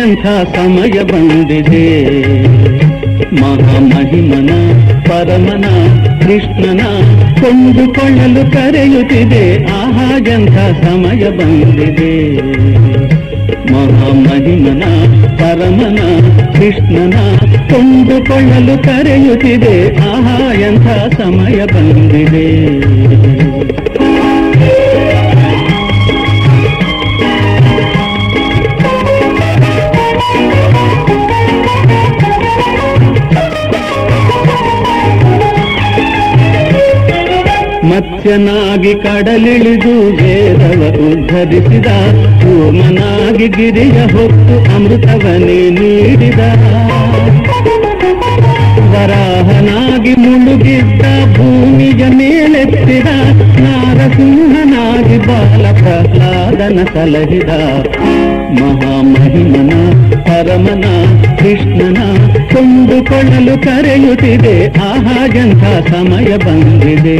ಸಮಯ ಬಂದಿದೆ ಮಹಾಮಹಿಮನ ಪರಮನ ಕೃಷ್ಣನ ಕೊಂಡುಕೊಳ್ಳಲು ಕರೆಯುತ್ತಿದೆ ಆಹಾ ಎಂಥ ಸಮಯ ಬಂದಿದೆ ಮಹಾಮಹಿಮನ ಪರಮನ ಕೃಷ್ಣನ ಕೊಂಡುಕೊಳ್ಳಲು ಕರೆಯುತ್ತಿದೆ ಆಹಾ ಎಂಥ ಸಮಯ ಬಂದಿದೆ ಮತ್ಸ್ಯನಾಗಿ ಕಡಲಿಳಿದು ವೇದವ ಉದ್ಧರಿಸಿದ ಕೂರ್ಮನಾಗಿ ಗಿರಿಯ ಹೊತ್ತು ಅಮೃತವನೇ ನೀಡಿದ ವರಾಹನಾಗಿ ಮುಳುಗಿದ್ದ ಭೂಮಿಯ ಮೇಲೆತ್ತಿದ ನಾರಸಿಂಹನಾಗಿ ಬಾಲ ಪ್ರಹ್ಲಾದನ ಸಲಹಿದ ಮಹಾಮಹಿಮನ ಪರಮನ ಕೃಷ್ಣನ ಕೊಂಡುಕೊಳ್ಳಲು ಕರೆಯುತ್ತಿದೆ ಆಹಾಗಂತ ಸಮಯ ಬಂದಿದೆ.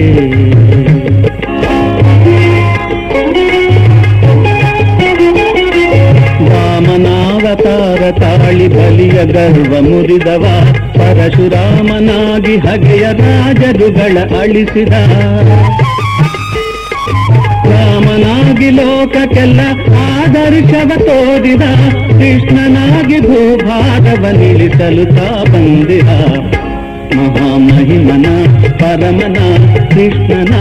ವಾಮನಾವತಾರ ತಾಳಿ ಬಲಿಯ ಗರ್ವ ಮುರಿದವ. ಪರಶುರಾಮನಾಗಿ ಹಗೆಯ ರಾಜರುಗಳ ಅಳಿಸಿದ. ರಾಮನಾಗಿ ಲೋಕಕ್ಕೆಲ್ಲ ಆದರ್ಶವ ತೋರಿದ, ಕೃಷ್ಣನಾಗಿ ಭೂಭಾರವ ನಿಲ್ಲಿಸಲು ತಾ ಬಂದಿದ. ಮಹಾಮಹಿಮನ, ಪರಮನ, ಕೃಷ್ಣನ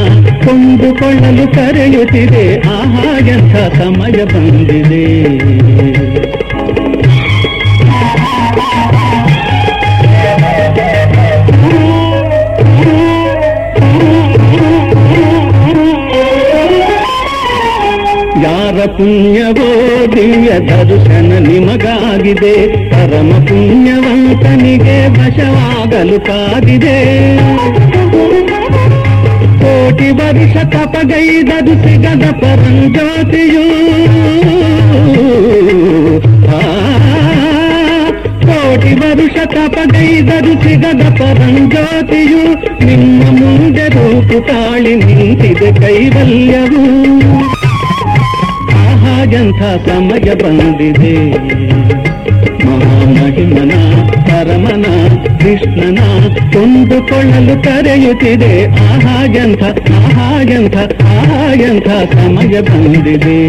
ಕೊಂಡುಕೊಳ್ಳಲು ಕರೆಯುತ್ತಿದೆ ಆಹಾ ಎಂಥ ಸಮಯ ಬಂದಿದೆ. ಯಾರ ಪುಣ್ಯವೋ ದಿವ್ಯ ದರ್ಶನ ನಿಮಗಾಗಿದೆ ಪರಮ ಪುಣ್ಯವಂತನಿಗೆ ವಶವಾಗಲು ಕಾದಿದೆ ಕೋಟಿ ವರ್ಷ ತಪಗೈದದು ಸಿಗದ ಪರಂಜ್ಯೋತಿಯು ಆ, ಕೋಟಿ ವರುಷ ತಪಗೈದರು ಸಿಗದ ಪರಂಜ್ಯೋತಿಯು ನಿಮ್ಮ ಮುಂದೆ ರೂಪು ತಾಳಿ ನಿಂತಿದೆ ಕೈವಲ್ಯವು ಆಹಾ ಎಂಥ ಸಮಯ ಬಂದಿದೆ ಮಹಾಮಹಿಮನ ಪರಮನ ಕೃಷ್ಣನ ಕೊಂಡುಕೊಳ್ಳಲು ಕರೆಯುತ್ತಿದೆ ಆಹಾ ಎಂಥ ಆಹಾ ಎಂಥ ಆಹಾ ಎಂಥ ಸಮಯ ಬಂದಿದೆ